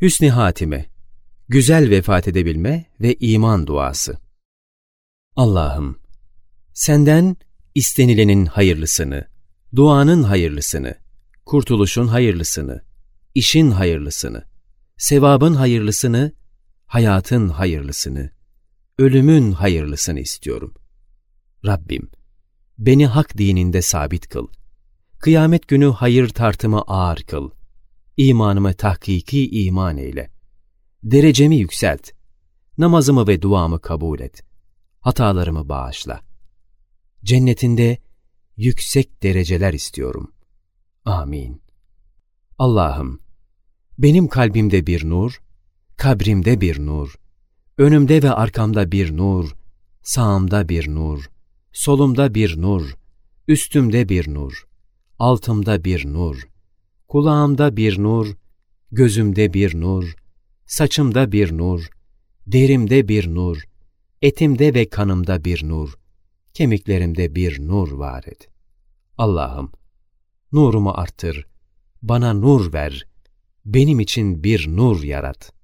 Hüsni Hatime, güzel vefat edebilme ve iman duası. Allah'ım, senden istenilenin hayırlısını, duanın hayırlısını, kurtuluşun hayırlısını, işin hayırlısını, sevabın hayırlısını, hayatın hayırlısını, ölümün hayırlısını istiyorum. Rabbim, beni hak dininde sabit kıl. Kıyamet günü hayır tartımı ağır kıl. İmanımı tahkiki iman eyle. Derecemi yükselt. Namazımı ve duamı kabul et. Hatalarımı bağışla. Cennetinde yüksek dereceler istiyorum. Amin. Allah'ım, benim kalbimde bir nur, kabrimde bir nur, önümde ve arkamda bir nur, sağımda bir nur, solumda bir nur, üstümde bir nur, altımda bir nur, kulağımda bir nur, gözümde bir nur, saçımda bir nur, derimde bir nur, etimde ve kanımda bir nur, kemiklerimde bir nur var et. Allah'ım, nurumu arttır, bana nur ver, benim için bir nur yarat.